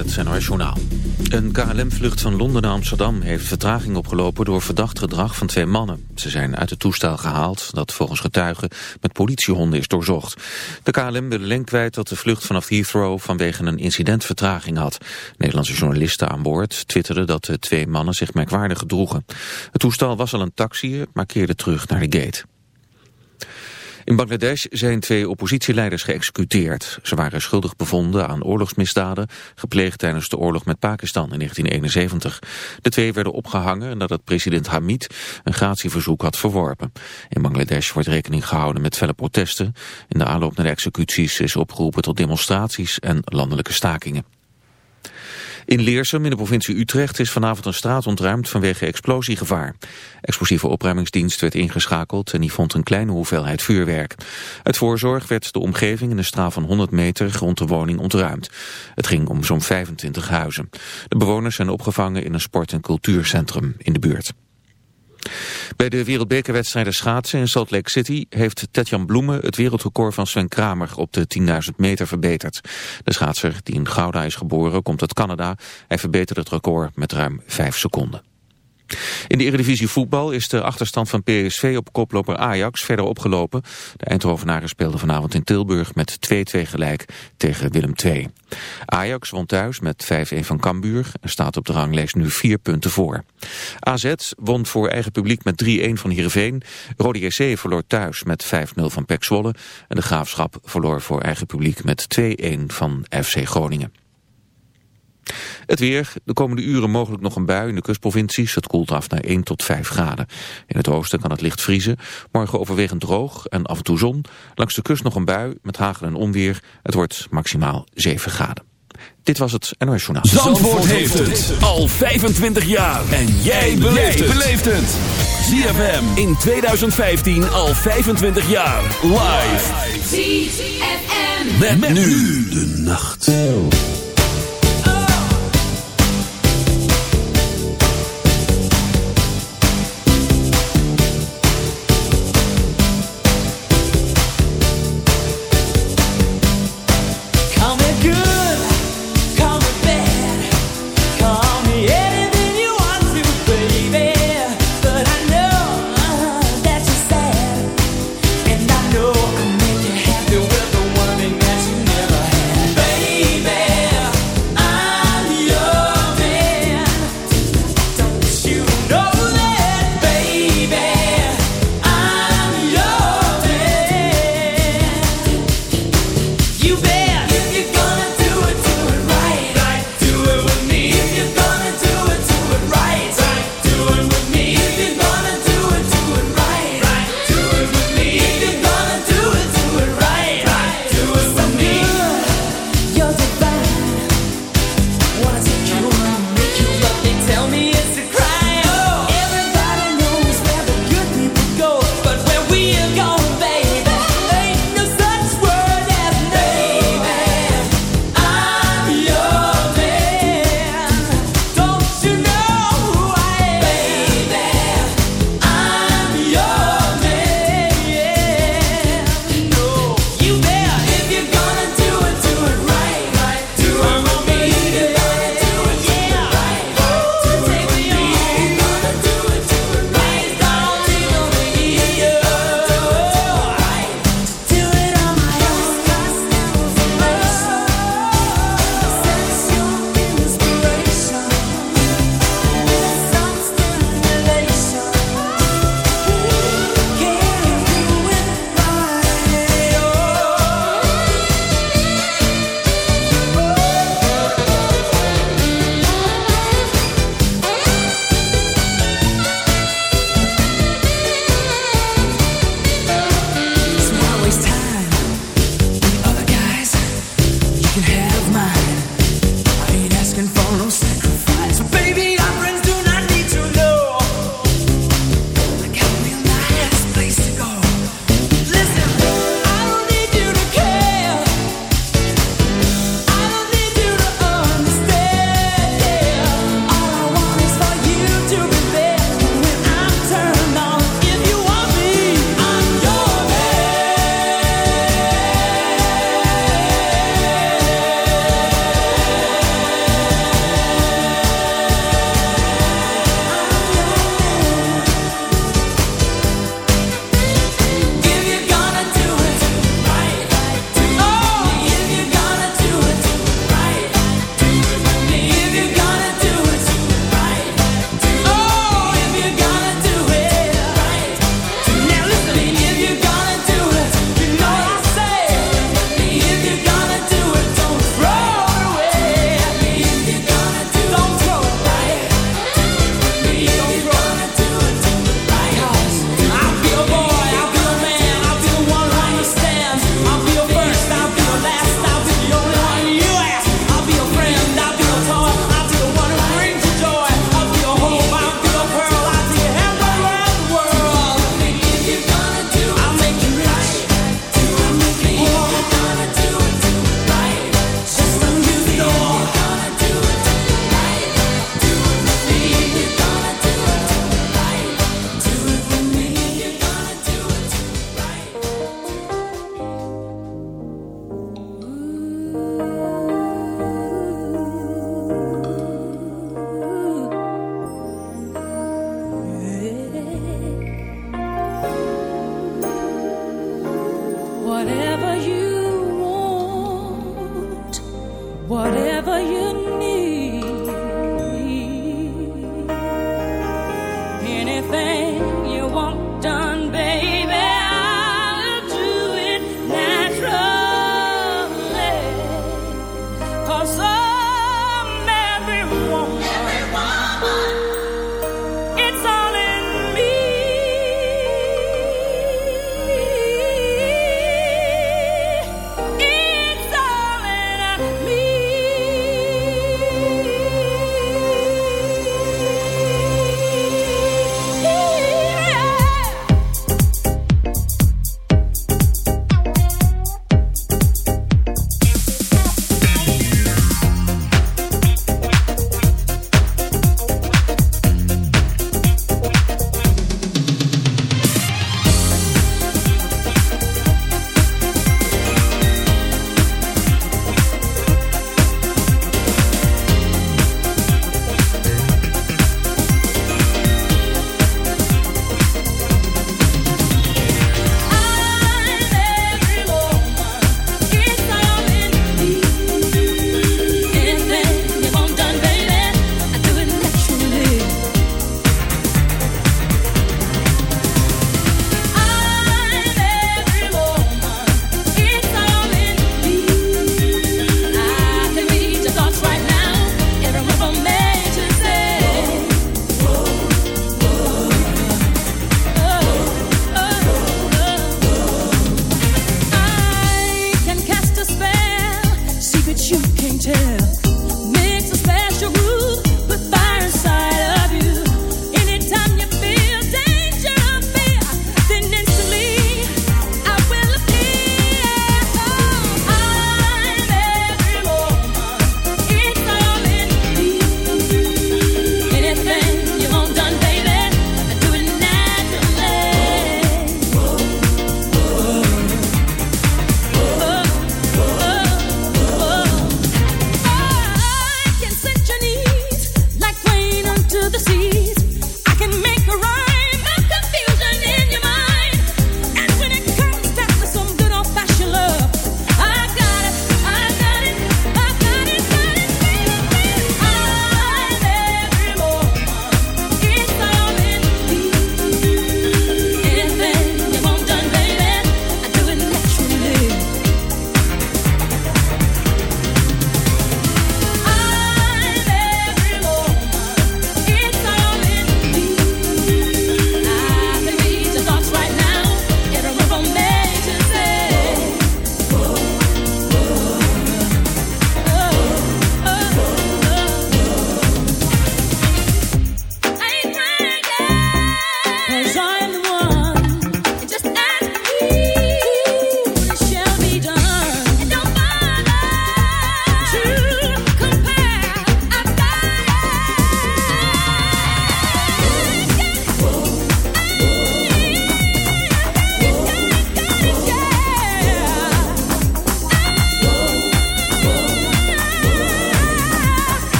het NOS Journaal. Een KLM-vlucht van Londen naar Amsterdam heeft vertraging opgelopen door verdacht gedrag van twee mannen. Ze zijn uit het toestel gehaald dat volgens getuigen met politiehonden is doorzocht. De KLM wil alleen kwijt dat de vlucht vanaf Heathrow vanwege een incident vertraging had. Nederlandse journalisten aan boord twitterden dat de twee mannen zich merkwaardig gedroegen. Het toestel was al een taxi, maar keerde terug naar de gate. In Bangladesh zijn twee oppositieleiders geëxecuteerd. Ze waren schuldig bevonden aan oorlogsmisdaden, gepleegd tijdens de oorlog met Pakistan in 1971. De twee werden opgehangen nadat president Hamid een gratieverzoek had verworpen. In Bangladesh wordt rekening gehouden met felle protesten. In de aanloop naar de executies is opgeroepen tot demonstraties en landelijke stakingen. In Leersum in de provincie Utrecht is vanavond een straat ontruimd vanwege explosiegevaar. Explosieve opruimingsdienst werd ingeschakeld en die vond een kleine hoeveelheid vuurwerk. Uit voorzorg werd de omgeving in een straal van 100 meter rond de woning ontruimd. Het ging om zo'n 25 huizen. De bewoners zijn opgevangen in een sport- en cultuurcentrum in de buurt. Bij de wereldbekerwedstrijden schaatsen in Salt Lake City heeft Tetjan Bloemen het wereldrecord van Sven Kramer op de 10.000 meter verbeterd. De schaatser die in Gouda is geboren komt uit Canada. Hij verbeterde het record met ruim 5 seconden. In de Eredivisie voetbal is de achterstand van PSV op koploper Ajax verder opgelopen. De Eindhovenaren speelden vanavond in Tilburg met 2-2 gelijk tegen Willem II. Ajax won thuis met 5-1 van Cambuur en staat op de ranglijst nu 4 punten voor. AZ won voor eigen publiek met 3-1 van Heerenveen. Rode JC verloor thuis met 5-0 van Pek Zwolle. En de Graafschap verloor voor eigen publiek met 2-1 van FC Groningen. Het weer, de komende uren mogelijk nog een bui in de kustprovincies. Het koelt af naar 1 tot 5 graden. In het oosten kan het licht vriezen. Morgen overwegend droog en af en toe zon. Langs de kust nog een bui met hagel en onweer. Het wordt maximaal 7 graden. Dit was het NOS Journaal. Zandvoort, heeft het al 25 jaar. En jij beleeft het. ZFM in 2015 al 25 jaar. Live. ZFM. Met, nu de nacht.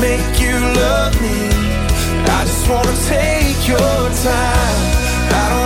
make you love me. I just wanna take your time. I don't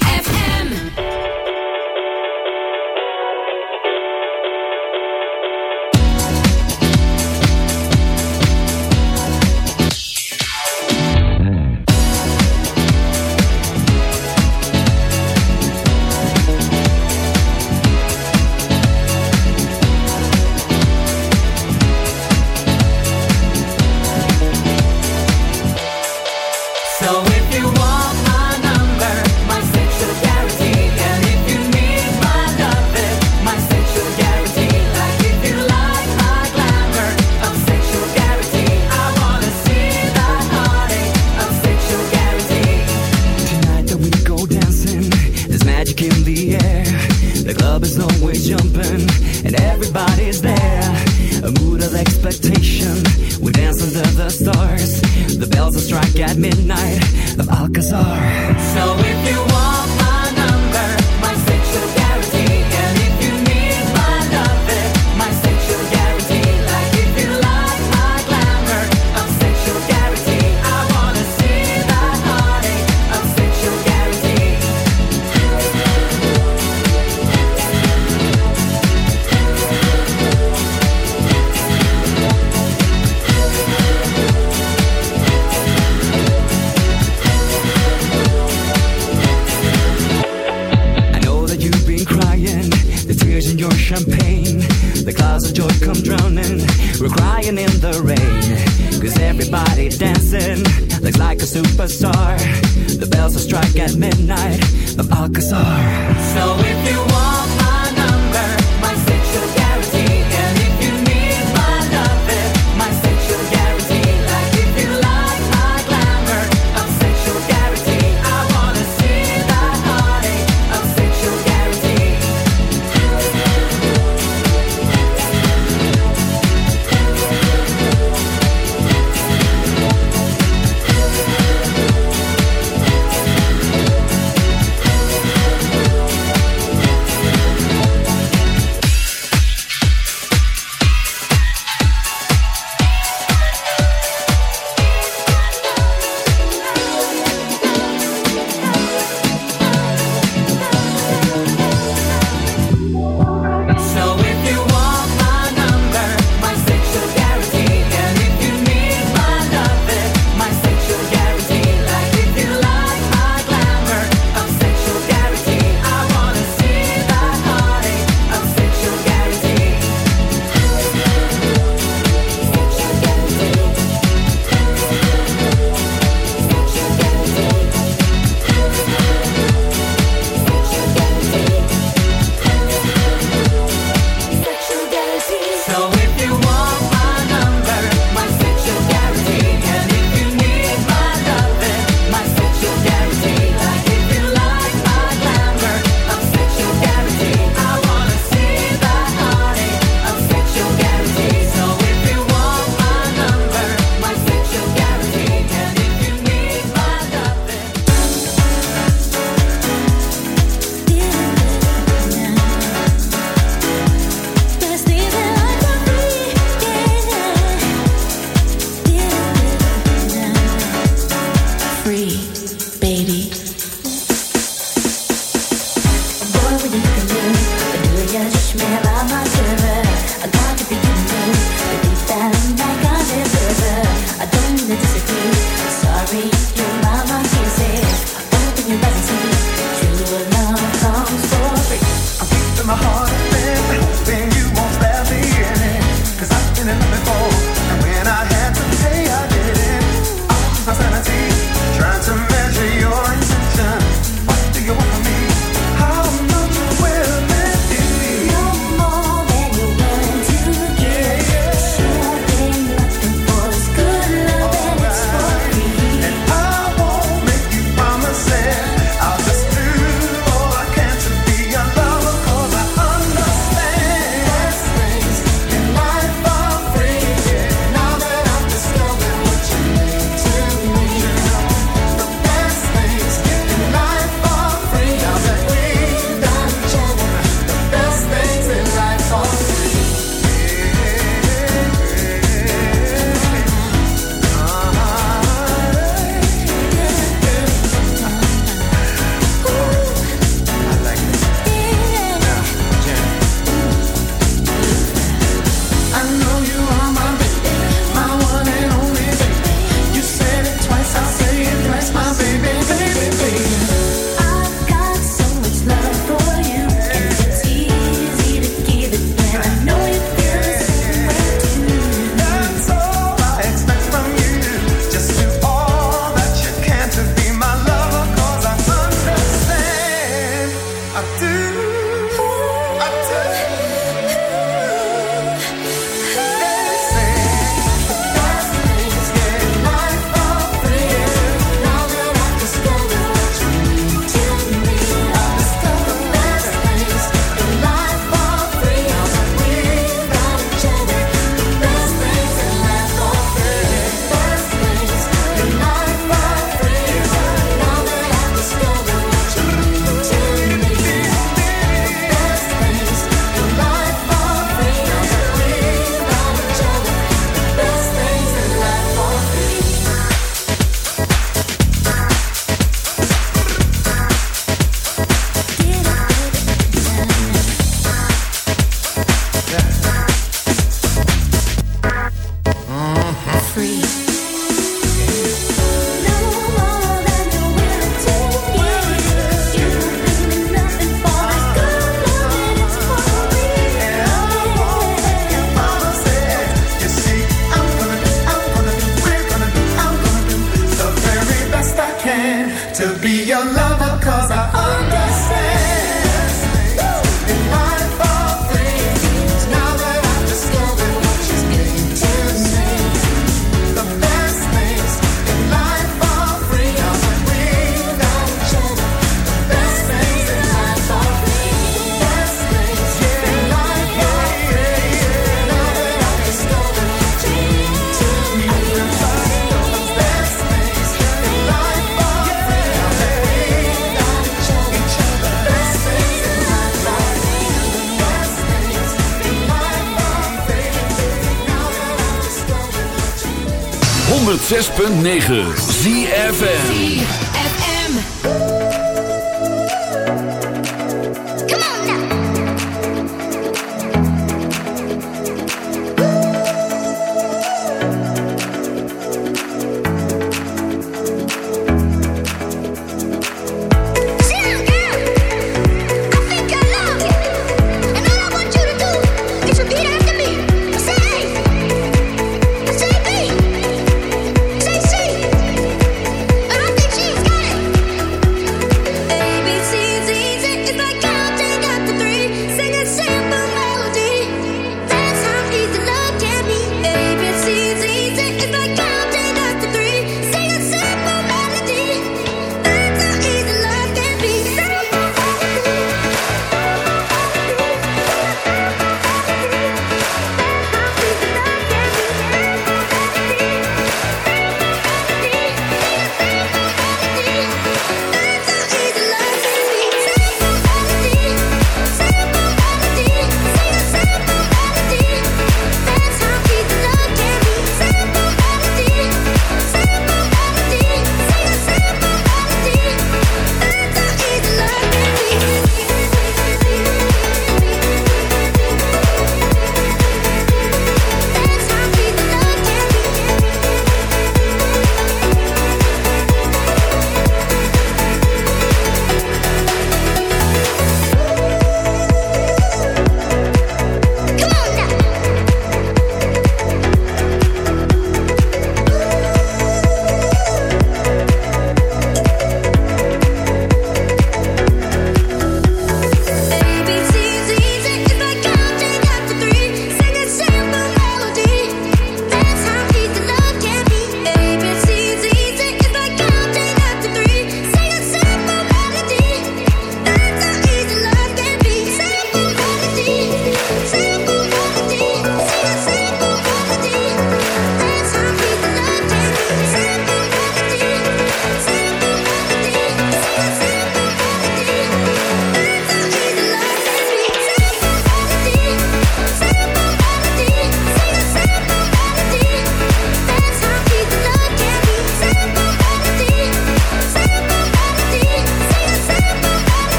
106.9 ZFN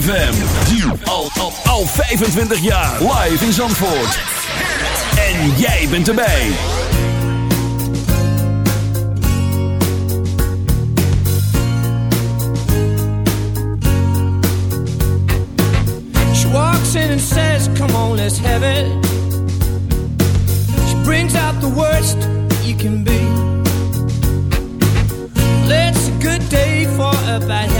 ZFM. Al, al, al 25 jaar. Live in Zandvoort. En jij bent erbij. She walks in and says, Come on, let's have it. She brings out the worst you can be. It's a good day for a bad habit.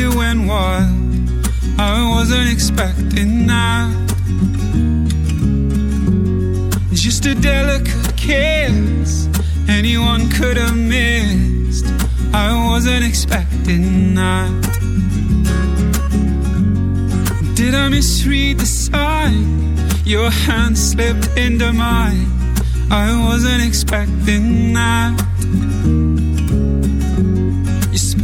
It went wild. I wasn't expecting that. Just a delicate kiss, anyone could have missed. I wasn't expecting that. Did I misread the sign? Your hand slipped into mine. I wasn't expecting that.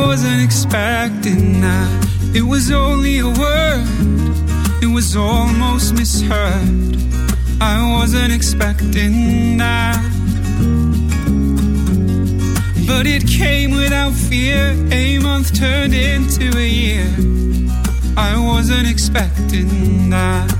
I wasn't expecting that. It was only a word, it was almost misheard. I wasn't expecting that. But it came without fear. A month turned into a year. I wasn't expecting that.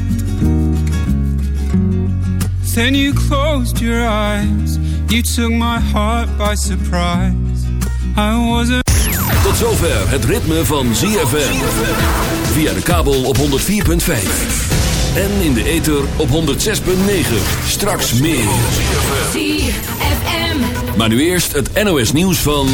Then you closed your eyes. You took my heart by surprise. I wasn't. Tot zover het ritme van ZFM. Via de kabel op 104.5. En in de ether op 106.9. Straks meer. ZFM. Maar nu eerst het NOS nieuws van...